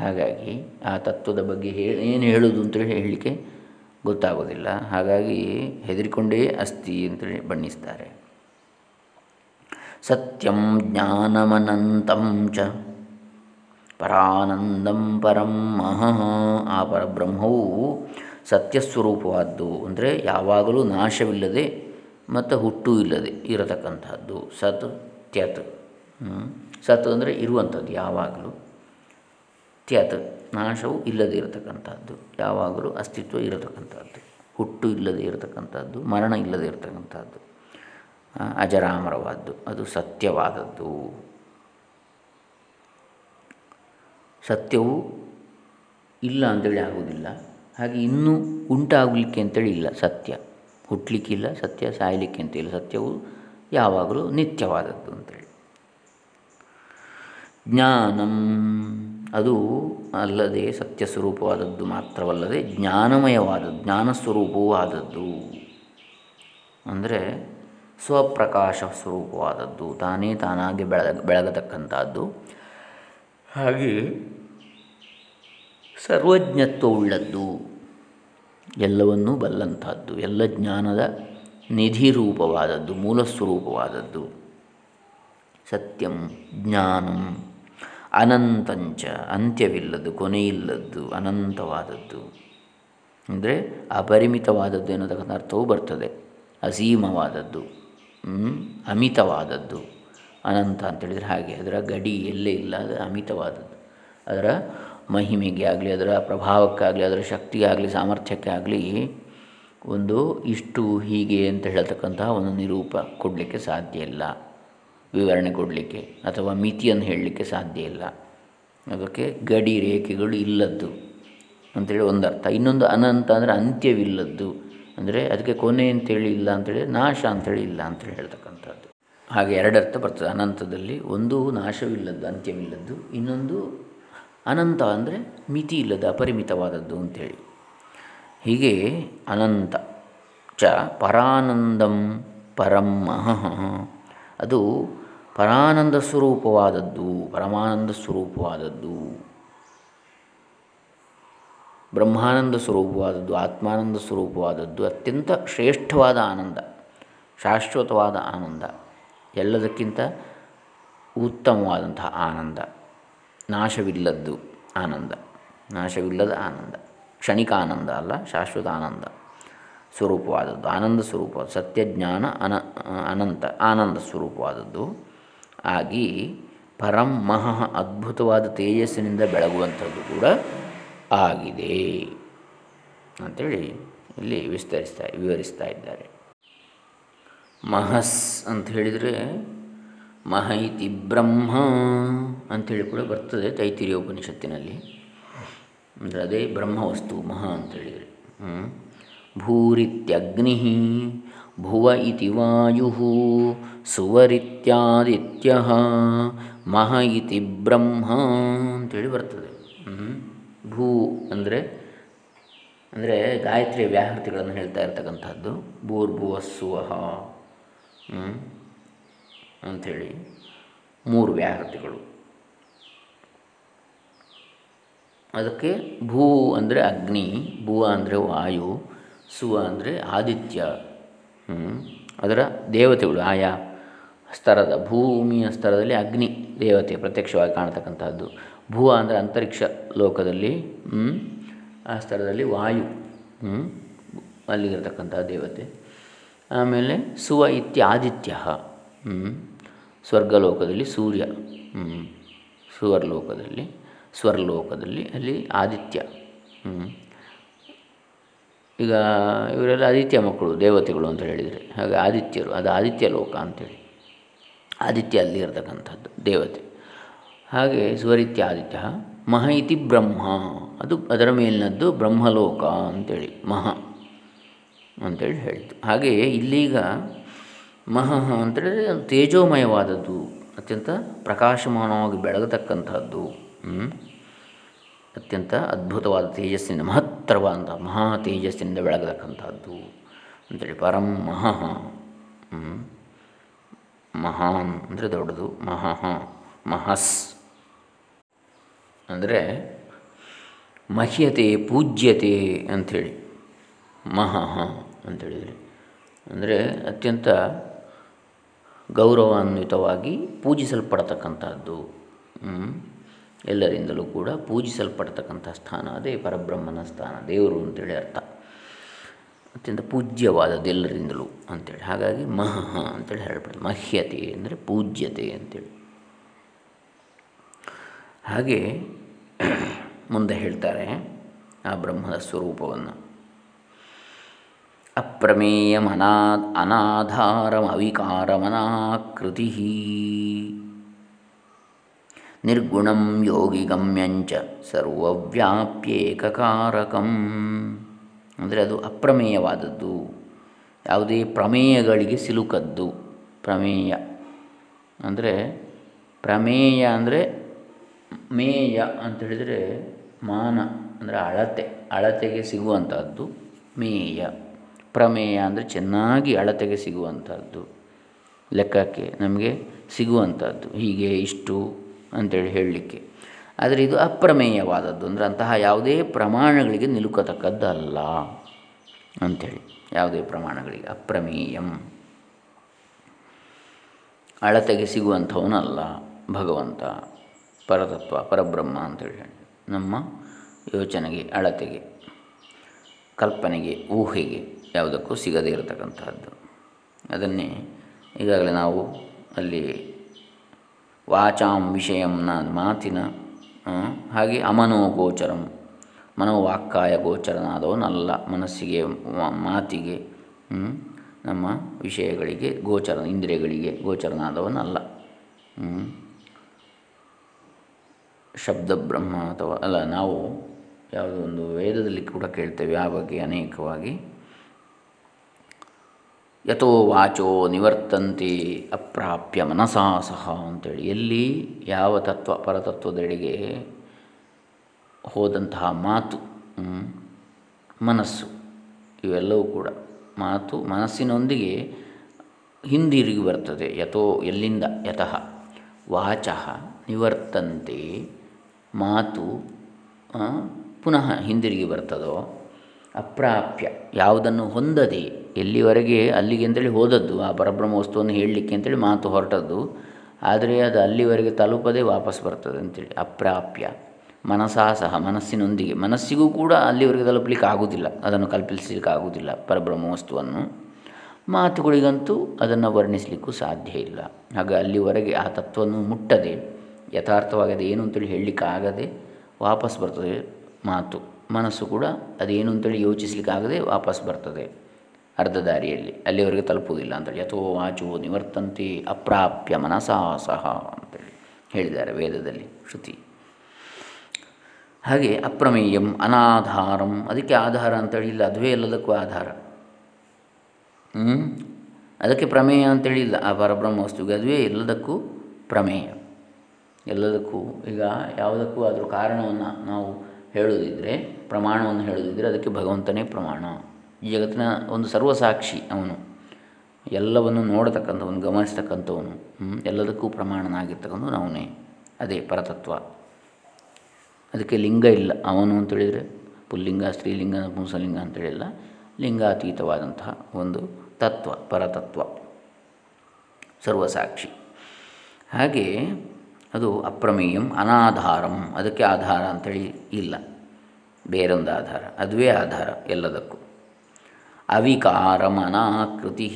ಹಾಗಾಗಿ ಆ ತತ್ವದ ಬಗ್ಗೆ ಹೇಳಿ ಏನು ಹೇಳೋದು ಅಂತೇಳಿ ಹೇಳಲಿಕ್ಕೆ ಗೊತ್ತಾಗೋದಿಲ್ಲ. ಹಾಗಾಗಿ ಹೆದರಿಕೊಂಡೇ ಅಸ್ತಿ ಅಂತೇಳಿ ಬಣ್ಣಿಸ್ತಾರೆ. ಸತ್ಯಂ ಜ್ಞಾನಮನಂತಂ ಚ ಪರಾನಂದಂ ಪರಂ ಮಹಃ. ಆ ಪರಬ್ರಹ್ಮವು ಸತ್ಯಸ್ವರೂಪವಾದ್ದು ಅಂದರೆ ಯಾವಾಗಲೂ ನಾಶವಿಲ್ಲದೆ ಮತ್ತು ಹುಟ್ಟು ಇಲ್ಲದೆ ಇರತಕ್ಕಂಥದ್ದು. ಸತ್, ತ್ಯತ್. ಸತ್ ಅಂದರೆ ಇರುವಂಥದ್ದು ಯಾವಾಗಲೂ. ತ್ಯತ್. ನಾಶವು ಇಲ್ಲದೇ ಇರತಕ್ಕಂಥದ್ದು. ಯಾವಾಗಲೂ ಅಸ್ತಿತ್ವ ಇರತಕ್ಕಂಥದ್ದು. ಹುಟ್ಟು ಇಲ್ಲದೆ ಇರತಕ್ಕಂಥದ್ದು. ಮರಣ ಇಲ್ಲದೆ ಇರತಕ್ಕಂಥದ್ದು. ಅಜರಾಮರವಾದ್ದು. ಅದು ಸತ್ಯವಾದದ್ದು. ಸತ್ಯವು ಇಲ್ಲ ಅಂತೇಳಿ ಆಗುವುದಿಲ್ಲ. ಹಾಗೆ ಇನ್ನೂ ಉಂಟಾಗಲಿಕ್ಕೆ ಅಂತೇಳಿ ಇಲ್ಲ ಸತ್ಯ. ಹುಟ್ಟಲಿಕ್ಕಿಲ್ಲ ಸತ್ಯ ಸಾಯಲಿಕ್ಕೆ ಅಂತೇಳಿ ಸತ್ಯವು ಯಾವಾಗಲೂ ನಿತ್ಯವಾದದ್ದು ಅಂತೇಳಿ. ಜ್ಞಾನಂ ಅದು ಅಲ್ಲದೆ ಸತ್ಯ ಸ್ವರೂಪವಾದದ್ದು ಮಾತ್ರವಲ್ಲದೆ ಜ್ಞಾನಮಯವಾದದ್ದು ಜ್ಞಾನಸ್ವರೂಪವೂ ಆದದ್ದು ಅಂದರೆ ಸ್ವಪ್ರಕಾಶ ಸ್ವರೂಪವಾದದ್ದು ತಾನೇ ತಾನಾಗಿ ಬೆಳಗ, ಬೆಳಗತಕ್ಕಂಥದ್ದು. ಹಾಗೆ ಸರ್ವಜ್ಞತ್ವವುಳ್ಳದ್ದು. ಎಲ್ಲವನ್ನೂ ಬಲ್ಲಂಥದ್ದು. ಎಲ್ಲ ಜ್ಞಾನದ ನಿಧಿ ರೂಪವಾದದ್ದು ಮೂಲ ಸ್ವರೂಪವಾದದ್ದು ಸತ್ಯಂ, ಜ್ಞಾನಂ. ಅನಂತಂಚ, ಅಂತ್ಯವಿಲ್ಲದ್ದು, ಕೊನೆಯಿಲ್ಲದ್ದು, ಅನಂತವಾದದ್ದು. ಅಂದರೆ ಅಪರಿಮಿತವಾದದ್ದು ಎನ್ನತಕ್ಕಂಥ ಅರ್ಥವೂ ಬರ್ತದೆ. ಅಸೀಮವಾದದ್ದು ಅಮಿತವಾದದ್ದು, ಅನಂತ ಅಂತೇಳಿದರೆ ಹಾಗೆ, ಅದರ ಗಡಿ ಎಲ್ಲೇ ಇಲ್ಲ, ಅದು ಅಮಿತವಾದದ್ದು. ಅದರ ಮಹಿಮೆಗೆ ಆಗಲಿ, ಅದರ ಪ್ರಭಾವಕ್ಕಾಗಲಿ, ಅದರ ಶಕ್ತಿಗಾಗಲಿ ಸಾಮರ್ಥ್ಯಕ್ಕೆ ಆಗಲಿ ಒಂದು ಇಷ್ಟು ಹೀಗೆ ಅಂತ ಹೇಳ್ತಕ್ಕಂತಹ ಒಂದು ನಿರೂಪ ಕೊಡಲಿಕ್ಕೆ ಸಾಧ್ಯ ಇಲ್ಲ. ವಿವರಣೆ ಕೊಡಲಿಕ್ಕೆ ಅಥವಾ ಮಿತಿಯನ್ನು ಹೇಳಲಿಕ್ಕೆ ಸಾಧ್ಯ ಇಲ್ಲ. ಅದಕ್ಕೆ ಗಡಿ ರೇಖೆಗಳು ಇಲ್ಲದ್ದು ಅಂಥೇಳಿ ಒಂದು ಅರ್ಥ ಇನ್ನೊಂದು ಅನಂತ ಅಂದರೆ ಅಂತ್ಯವಿಲ್ಲದ್ದು ಅಂದರೆ ಅದಕ್ಕೆ ಕೊನೆ ಅಂತೇಳಿ ಇಲ್ಲ ಅಂತೇಳಿ ನಾಶ ಅಂಥೇಳಿ ಇಲ್ಲ ಅಂತೇಳಿ ಹೇಳ್ತಕ್ಕಂಥದ್ದು. ಹಾಗೆ ಎರಡರ್ಥ ಬರ್ತದೆ. ಅನಂತದಲ್ಲಿ ಒಂದು ನಾಶವಿಲ್ಲದ್ದು, ಅಂತ್ಯವಿಲ್ಲದ್ದು, ಇನ್ನೊಂದು ಅನಂತ ಅಂದರೆ ಮಿತಿ ಇಲ್ಲದ ಅಪರಿಮಿತವಾದದ್ದು ಅಂಥೇಳಿ ಹೀಗೆ ಅನಂತ ಚ ಪರಾನಂದಂ ಪರಂ ಅದು ಪರಾನಂದ ಸ್ವರೂಪವಾದದ್ದು, ಪರಮಾನಂದ ಸ್ವರೂಪವಾದದ್ದು. ಬ್ರಹ್ಮಾನಂದ ಸ್ವರೂಪವಾದದ್ದು, ಆತ್ಮಾನಂದ ಸ್ವರೂಪವಾದದ್ದು, ಅತ್ಯಂತ ಶ್ರೇಷ್ಠವಾದ ಆನಂದ, ಶಾಶ್ವತವಾದ ಆನಂದ, ಎಲ್ಲದಕ್ಕಿಂತ ಉತ್ತಮವಾದಂತಹ ಆನಂದ, ನಾಶವಿಲ್ಲದ್ದು ಆನಂದ, ನಾಶವಿಲ್ಲದ ಆನಂದ, ಕ್ಷಣಿಕ ಆನಂದ ಅಲ್ಲ, ಶಾಶ್ವತ ಆನಂದ ಸ್ವರೂಪವಾದದ್ದು, ಆನಂದ ಸ್ವರೂಪ, ಸತ್ಯಜ್ಞಾನ ಅನ, ಅನಂತ, ಆನಂದ ಸ್ವರೂಪವಾದದ್ದು. ಆಗಿ ಪರಂ ಮಹಃ ಅದ್ಭುತವಾದ ತೇಜಸ್ಸಿನಿಂದ ಬೆಳಗುವಂಥದ್ದು ಕೂಡ ಆಗಿದೆ ಅಂಥೇಳಿ ಇಲ್ಲಿ ವಿಸ್ತರಿಸ್ತಾ ವಿವರಿಸ್ತಾ ಇದ್ದಾರೆ. ಮಹಸ್ ಅಂತ ಹೇಳಿದರೆ ಮಹೈತಿ ಬ್ರಹ್ಮ ಅಂಥೇಳಿ ಕೂಡ ಬರ್ತದೆ ತೈತಿರಿಯ ಉಪನಿಷತ್ತಿನಲ್ಲಿ. ಅಂದರೆ ಅದೇ ಬ್ರಹ್ಮ ಬ್ರಹ್ಮವಸ್ತು ಮಹ ಅಂತೇಳಿದರೆ ಭೂರಿತ್ಯಗ್ನಿ ಭುವ ಇತಿ ವಾಯು ಸುವರಿತ್ಯಾದಿತ್ಯ ಮಹ ಇತಿ ಬ್ರಹ್ಮ ಅಂತೇಳಿ ಬರ್ತದೆ. ಭೂ ಅಂದರೆ ಅಂದರೆ ಗಾಯತ್ರಿಯ ವ್ಯಾಹೃತಿಗಳನ್ನು ಹೇಳ್ತಾ ಇರ್ತಕ್ಕಂಥದ್ದು. ಭೂರ್ಭುವಸ್ಸುವಹ ಅಂಥೇಳಿ ಮೂರು ವ್ಯಾಹೃತಿಗಳು. ಅದಕ್ಕೆ ಭೂ ಅಂದರೆ ಅಗ್ನಿ, ಭುವ ಅಂದರೆ ವಾಯು, ಸುವ ಅಂದರೆ ಆದಿತ್ಯ. ಅದರ ದೇವತೆಗಳು, ಆಯಾ ಸ್ತರದ, ಭೂಮಿಯ ಸ್ತರದಲ್ಲಿ ಅಗ್ನಿ ದೇವತೆ ಪ್ರತ್ಯಕ್ಷವಾಗಿ ಕಾಣತಕ್ಕಂಥದ್ದು ಭೂ ಅಂದರೆ ಅಂತರಿಕ್ಷ ಲೋಕದಲ್ಲಿ ಆ ಸ್ತರದಲ್ಲಿ ವಾಯು ಅಲ್ಲಿಗಿರತಕ್ಕಂತಹ ದೇವತೆ. ಆಮೇಲೆ ಸುವ ಇತ್ಯಾದಿತ್ಯ ಸ್ವರ್ಗಲೋಕದಲ್ಲಿ ಸೂರ್ಯ ಸುವರ್ಲೋಕದಲ್ಲಿ, ಸ್ವರ್ಲೋಕದಲ್ಲಿ ಅಲ್ಲಿ ಆದಿತ್ಯ ಈಗ ಇವರೆಲ್ಲ ಆದಿತ್ಯ ಮಕ್ಕಳು, ದೇವತೆಗಳು ಅಂತ ಹೇಳಿದರೆ. ಹಾಗೆ ಆದಿತ್ಯರು, ಅದು ಆದಿತ್ಯ ಲೋಕ ಅಂಥೇಳಿ ಆದಿತ್ಯ ಅಲ್ಲಿ ಇರತಕ್ಕಂಥದ್ದು, ದೇವತೆ. ಹಾಗೆ ಸ್ವರಿತ್ಯ ಆದಿತ್ಯ, ಮಹ ಇತಿ ಬ್ರಹ್ಮ. ಅದು ಅದರ ಮೇಲಿನದ್ದು ಬ್ರಹ್ಮಲೋಕ ಅಂತೇಳಿ, ಮಹ ಅಂತೇಳಿ ಹೇಳಿತು ಹಾಗೆಯೇ ಇಲ್ಲೀಗ ಮಹ ಅಂತೇಳಿದರೆ ತೇಜೋಮಯವಾದದ್ದು, ಅತ್ಯಂತ ಪ್ರಕಾಶಮಾನವಾಗಿ ಬೆಳಗತಕ್ಕಂಥದ್ದು ಅತ್ಯಂತ ಅದ್ಭುತವಾದ ತೇಜಸ್ಸಿನಿಂದ ಅಂತ ಮಹಾ ತೇಜಸ್ಸಿನಿಂದ ಬೆಳಗತಕ್ಕಂಥದ್ದು ಅಂತೇಳಿ ಪರಂ ಮಹಃ ಮಹಾನ್ ಅಂದರೆ ದೊಡ್ಡದು, ಮಹಃ, ಮಹಸ್. ಅಂದರೆ ಮಹ್ಯತೆ, ಪೂಜ್ಯತೆ ಅಂಥೇಳಿ, ಮಹಃ ಅಂಥೇಳಿದರೆ ಅಂದರೆ ಅತ್ಯಂತ ಗೌರವಾನ್ವಿತವಾಗಿ ಪೂಜಿಸಲ್ಪಡತಕ್ಕಂಥದ್ದು ಎಲ್ಲರಿಂದಲೂ ಕೂಡ ಪೂಜಿಸಲ್ಪಡ್ತಕ್ಕಂಥ ಸ್ಥಾನ ಅದೇ ಪರಬ್ರಹ್ಮನ ಸ್ಥಾನ, ದೇವರು ಅಂತೇಳಿ ಅರ್ಥ. ಅತ್ಯಂತ ಪೂಜ್ಯವಾದದ್ದು ಎಲ್ಲರಿಂದಲೂ ಅಂತೇಳಿ. ಹಾಗಾಗಿ ಮಹಃ ಅಂತೇಳಿ ಹೇಳ್ಬಿಡ್ತಾರೆ ಮಹ್ಯತೆ ಅಂದರೆ ಪೂಜ್ಯತೆ ಅಂತೇಳಿ. ಹಾಗೆ ಮುಂದೆ ಹೇಳ್ತಾರೆ ಆ ಬ್ರಹ್ಮದ ಸ್ವರೂಪವನ್ನು. ಅಪ್ರಮೇಯಮನಾ ಅನಾಧಾರಮವಿಕಾರಮನಾಕೃತಿ ನಿರ್ಗುಣಂ ಯೋಗಿಗಮ್ಯಂಚ ಸರ್ವವ್ಯಾಪ್ಯೇಕಕಾರಕಂ. ಅಂದರೆ ಅದು ಅಪ್ರಮೇಯವಾದದ್ದು. ಯಾವುದೇ ಪ್ರಮೇಯಗಳಿಗೆ ಸಿಲುಕದ್ದು. ಪ್ರಮೇಯ. ಅಂದರೆ ಪ್ರಮೇಯ ಅಂದರೆ ಮೇಯ ಅಂತ ಹೇಳಿದರೆ ಮಾನ, ಅಂದರೆ ಅಳತೆ. ಅಳತೆಗೆ ಸಿಗುವಂಥದ್ದು ಮೇಯ. ಪ್ರಮೇಯ ಅಂದರೆ ಚೆನ್ನಾಗಿ ಅಳತೆಗೆ ಸಿಗುವಂಥದ್ದು ಲೆಕ್ಕಕ್ಕೆ ನಮಗೆ ಸಿಗುವಂಥದ್ದು ಹೀಗೆ ಇಷ್ಟು ಅಂತೇಳಿ ಹೇಳಲಿಕ್ಕೆ. ಆದರೆ ಇದು ಅಪ್ರಮೇಯವಾದದ್ದು. ಅಂದರೆ ಅಂತಹ ಯಾವುದೇ ಪ್ರಮಾಣಗಳಿಗೆ ನಿಲುಕತಕ್ಕದ್ದಲ್ಲ ಅಂಥೇಳಿ. ಯಾವುದೇ ಪ್ರಮಾಣಗಳಿಗೆ ಅಪ್ರಮೇಯಂ. ಅಳತೆಗೆ ಸಿಗುವಂಥವನಲ್ಲ ಭಗವಂತ, ಪರತತ್ವ, ಪರಬ್ರಹ್ಮ ಅಂತೇಳಿ ಹೇಳಿ. ನಮ್ಮ ಯೋಚನೆಗೆ, ಅಳತೆಗೆ, ಕಲ್ಪನೆಗೆ, ಊಹೆಗೆ ಯಾವುದಕ್ಕೂ ಸಿಗದೇ ಇರತಕ್ಕಂತಹದ್ದು. ಅದನ್ನೇ ಈಗಾಗಲೇ ನಾವು ಅಲ್ಲಿ ವಾಚಾಂ ವಿಷಯಂನ ಮಾತಿನ ಹಾಗೆ ಅಮನೋ ಗೋಚರಂ ಮನೋವಾಕ್ಕಾಯ ಗೋಚರನಾದವನಲ್ಲ ಮನಸ್ಸಿಗೆ ಮಾತಿಗೆ ನಮ್ಮ ವಿಷಯಗಳಿಗೆ ಗೋಚರ, ಇಂದ್ರಿಯಗಳಿಗೆ ಗೋಚರನಾದವನಲ್ಲ ಶಬ್ದ ಬ್ರಹ್ಮ ಅಥವಾ, ಅಲ್ಲ ನಾವು ಯಾವುದೋ ಒಂದು ವೇದದಲ್ಲಿ ಕೂಡ ಕೇಳ್ತೇವೆ, ಆ ಬಗ್ಗೆ ಅನೇಕವಾಗಿ. ಯಥೋ ವಾಚೋ ನಿವರ್ತಂತೆ ಅಪ್ರಾಪ್ಯ ಮನಸಾ ಸಹ ಅಂತೇಳಿ. ಎಲ್ಲಿ ಯಾವ ತತ್ವ, ಪರತತ್ವದೆಡೆಗೆ ಹೋದಂತಹ ಮಾತು ಮನಸ್ಸು, ಇವೆಲ್ಲವೂ ಕೂಡ ಮಾತು ಮನಸ್ಸಿನೊಂದಿಗೆ ಹಿಂದಿರುಗಿ ಬರ್ತದೆ. ಯಥೋ ಎಲ್ಲಿಂದ, ಯತಃ. ವಾಚ ನಿವರ್ತಂತೆ ಮಾತು ಪುನಃ ಹಿಂದಿರುಗಿ ಬರ್ತದೋ, ಅಪ್ರಾಪ್ಯ ಯಾವುದನ್ನು ಹೊಂದದೆ ಎಲ್ಲಿವರೆಗೆ ಅಲ್ಲಿಗೆ ಅಂತೇಳಿ ಹೋದದ್ದು, ಆ ಪರಬ್ರಹ್ಮ ವಸ್ತುವನ್ನು ಹೇಳಲಿಕ್ಕೆ ಅಂತೇಳಿ ಮಾತು ಹೊರಟದ್ದು, ಆದರೆ ಅದು ಅಲ್ಲಿವರೆಗೆ ತಲುಪದೆ ವಾಪಸ್ ಬರ್ತದೆ ಅಂತೇಳಿ, ಅಪ್ರಾಪ್ಯ. ಮನಸಾ ಸಹ, ಮನಸ್ಸಿನೊಂದಿಗೆ. ಮನಸ್ಸಿಗೂ ಕೂಡ ಅಲ್ಲಿವರೆಗೆ ತಲುಪಲಿಕ್ಕೆ ಆಗುವುದಿಲ್ಲ ಅದನ್ನು ಕಲ್ಪಿಸಲಿಕ್ಕೆ ಆಗುವುದಿಲ್ಲ ಪರಬ್ರಹ್ಮ ವಸ್ತುವನ್ನು. ಮಾತುಗಳಿಗಂತೂ ಅದನ್ನು ವರ್ಣಿಸಲಿಕ್ಕೂ ಸಾಧ್ಯ ಇಲ್ಲ. ಹಾಗೆ ಅಲ್ಲಿವರೆಗೆ ಆ ತತ್ವವನ್ನು ಮುಟ್ಟದೆ, ಯಥಾರ್ಥವಾಗಿ ಏನು ಅಂತೇಳಿ ಹೇಳಲಿಕ್ಕಾಗದೆ ವಾಪಸ್ ಬರ್ತದೆ ಮಾತು. ಮನಸ್ಸು ಕೂಡ ಅದೇನು ಅಂತೇಳಿ ಯೋಚಿಸಲಿಕ್ಕಾಗದೆ ವಾಪಸ್ ಬರ್ತದೆ. ಅರ್ಧ ದಾರಿಯಲ್ಲಿ. ಅಲ್ಲಿವರೆಗೆ ತಲುಪುವುದಿಲ್ಲ ಅಂತೇಳಿ. ಯಥೋ ವಾಚೋ ನಿವರ್ತಂತೆ ಅಪ್ರಾಪ್ಯ ಮನಸಾ ಸಹ ಅಂತೇಳಿ ಹೇಳಿದ್ದಾರೆ ವೇದದಲ್ಲಿ ಶ್ರುತಿ. ಹಾಗೆ ಅಪ್ರಮೇಯಂ ಅನಾಧಾರಂ. ಅದಕ್ಕೆ ಆಧಾರ ಅಂತೇಳಿ ಇಲ್ಲ. ಅದುವೇ ಎಲ್ಲದಕ್ಕೂ ಆಧಾರ. ಅದಕ್ಕೆ ಪ್ರಮೇಯ ಅಂತೇಳಿ ಇಲ್ಲ. ಆ ಪರಬ್ರಹ್ಮ ವಸ್ತುವಿಗೆ ಅದುವೇ ಎಲ್ಲದಕ್ಕೂ ಪ್ರಮೇಯ. ಎಲ್ಲದಕ್ಕೂ ಈಗ ಯಾವುದಕ್ಕೂ ಅದರ ಕಾರಣವನ್ನು ನಾವು ಹೇಳುವುದಿದ್ದರೆ ಪ್ರಮಾಣವನ್ನು ಹೇಳುವುದಿದ್ದರೆ ಅದಕ್ಕೆ ಭಗವಂತನೇ ಪ್ರಮಾಣ. ಈ ಜಗತ್ತಿನ ಒಂದು ಸರ್ವಸಾಕ್ಷಿ ಅವನು. ಎಲ್ಲವನ್ನು ನೋಡತಕ್ಕಂಥವನು, ಗಮನಿಸ್ತಕ್ಕಂಥವನು ಎಲ್ಲದಕ್ಕೂ ಪ್ರಮಾಣನಾಗಿರ್ತಕ್ಕಂಥವನು ಅವನೇ. ಅದೇ ಪರತತ್ವ. ಅದಕ್ಕೆ ಲಿಂಗ ಇಲ್ಲ. ಅವನು ಅಂತೇಳಿದರೆ ಪುಲ್ಲಿಂಗ, ಸ್ತ್ರೀಲಿಂಗ, ಪುಂಸಲಿಂಗ ಅಂತೇಳಿಲ್ಲ ಲಿಂಗಾತೀತವಾದಂತಹ ಒಂದು ತತ್ವ, ಪರತತ್ವ. ಸರ್ವಸಾಕ್ಷಿ ಹಾಗೆ ಅದು ಅಪ್ರಮೇಯಂ, ಅನಾಧಾರಂ. ಅದಕ್ಕೆ ಆಧಾರ ಅಂಥೇಳಿ ಇಲ್ಲ. ಬೇರೊಂದು ಆಧಾರ. ಅದುವೇ ಆಧಾರ ಎಲ್ಲದಕ್ಕೂ. ಅವಿಕಾರಂ ಮನಾಕೃತಿ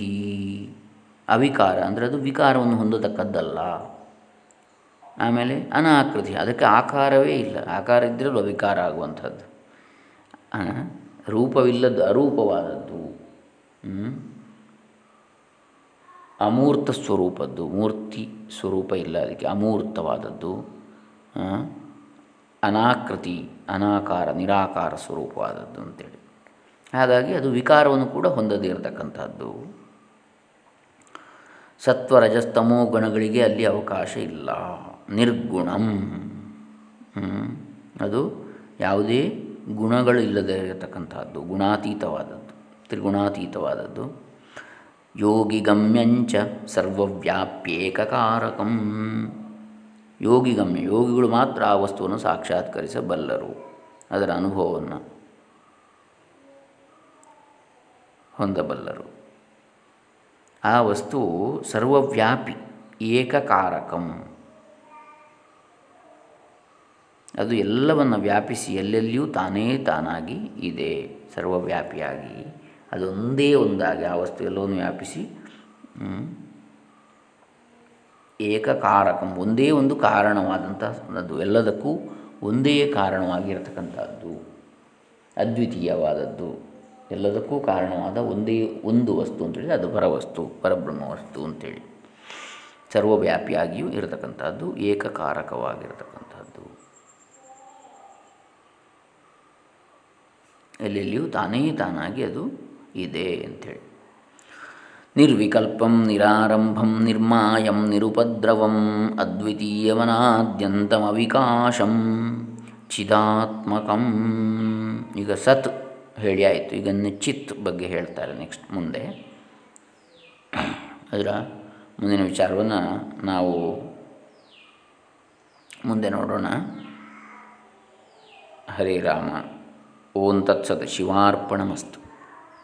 ಅವಿಕಾರ ಅಂದರೆ ಅದು ವಿಕಾರವನ್ನು ಹೊಂದತಕ್ಕದ್ದಲ್ಲ. ಆಮೇಲೆ ಅನಾಕೃತಿ, ಅದಕ್ಕೆ ಆಕಾರವೇ ಇಲ್ಲ. ಆಕಾರ ಇದ್ದರೂ ಅವಿಕಾರ ಆಗುವಂಥದ್ದು. ರೂಪವಿಲ್ಲದ್ದು, ಅರೂಪವಾದದ್ದು. ಅಮೂರ್ತ ಸ್ವರೂಪದ್ದು, ಮೂರ್ತಿ ಸ್ವರೂಪ ಇಲ್ಲ ಅದಕ್ಕೆ, ಅಮೂರ್ತವಾದದ್ದು. ಅನಾಕೃತಿ, ಅನಾಕಾರ, ನಿರಾಕಾರ ಸ್ವರೂಪವಾದದ್ದು ಅಂತೇಳಿ. ಹಾಗಾಗಿ ಅದು ವಿಕಾರವನ್ನು ಕೂಡ ಹೊಂದದೇ ಇರತಕ್ಕಂಥದ್ದು. ಸತ್ವರಜಸ್ತಮೋ ಗುಣಗಳಿಗೆ ಅಲ್ಲಿ ಅವಕಾಶ ಇಲ್ಲ. ನಿರ್ಗುಣಂ. ಅದು ಯಾವುದೇ ಗುಣಗಳು ಇಲ್ಲದೇ ಇರತಕ್ಕಂಥದ್ದು, ಗುಣಾತೀತವಾದದ್ದು, ತ್ರಿಗುಣಾತೀತವಾದದ್ದು. ಯೋಗಿಗಮ್ಯಂಚ ಸರ್ವವ್ಯಾಪ್ಯೇಕಕಾರಕಂ. ಯೋಗಿಗಮ್ಯ ಯೋಗಿಗಳು ಮಾತ್ರ ಆ ವಸ್ತುವನ್ನು ಸಾಕ್ಷಾತ್ಕರಿಸಬಲ್ಲರು, ಅದರ ಅನುಭವವನ್ನು. ಹೊಂದಬಲ್ಲರು. ಆ ವಸ್ತು ಸರ್ವವ್ಯಾಪಿ, ಏಕಕಾರಕಂ. ಅದು ಎಲ್ಲವನ್ನು ವ್ಯಾಪಿಸಿ ಎಲ್ಲೆಲ್ಲಿಯೂ ತಾನೇ ತಾನಾಗಿ ಇದೆ, ಸರ್ವವ್ಯಾಪಿಯಾಗಿ. ಅದೊಂದೇ ಒಂದಾಗಿ ಆ ವಸ್ತು ಎಲ್ಲವನ್ನು ವ್ಯಾಪಿಸಿ ಏಕಕಾರಕಂ, ಒಂದೇ ಒಂದು ಕಾರಣವಾದಂಥದ್ದು ಎಲ್ಲದಕ್ಕೂ ಒಂದೇ ಕಾರಣವಾಗಿರತಕ್ಕಂಥದ್ದು ಅದ್ವಿತೀಯವಾದದ್ದು. ಎಲ್ಲದಕ್ಕೂ ಕಾರಣವಾದ ಒಂದೇ ಒಂದು ವಸ್ತು ಅಂತೇಳಿ ಅದು ಪರವಸ್ತು, ಪರಬ್ರಹ್ಮ ವಸ್ತು ಅಂತೇಳಿ. ಸರ್ವವ್ಯಾಪಿಯಾಗಿಯೂ ಇರತಕ್ಕಂಥದ್ದು, ಏಕಕಾರಕವಾಗಿರತಕ್ಕಂಥದ್ದು. ಎಲ್ಲೆಲ್ಲಿಯೂ ತಾನೇ ತಾನಾಗಿ ಅದು ಇದೆ ಅಂಥೇಳಿ ನಿರ್ವಿಕಲ್ಪಂ, ನಿರಾರಂಭಂ, ನಿರ್ಮಾಯಂ, ನಿರುಪದ್ರವಂ, ಅದ್ವಿತೀಯವನಾದ್ಯಂತಮವಿಕಾಶಂ, ಚಿದಾತ್ಮಕಂ. ಈಗ ಸತ್. ಹೇಳಿ ಆಯಿತು. ಈಗ ಚಿತ್ ಬಗ್ಗೆ ಹೇಳ್ತಾರೆ ನೆಕ್ಸ್ಟ್ ಮುಂದೆ. ಅದರ ಮುಂದಿನ ವಿಚಾರವನ್ನು ನಾವು ಮುಂದೆ ನೋಡೋಣ. ಹರೇ ರಾಮ. ಓಂ ಶಿವಾರ್ಪಣ ಶಿವಾರ್ಪಣಮಸ್ತು.